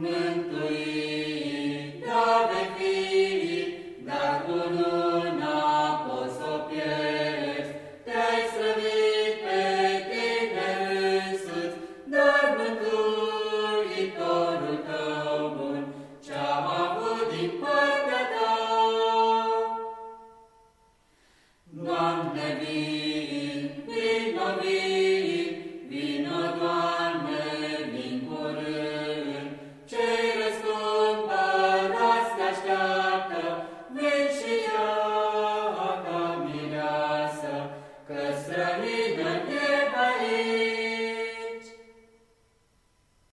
nên tùy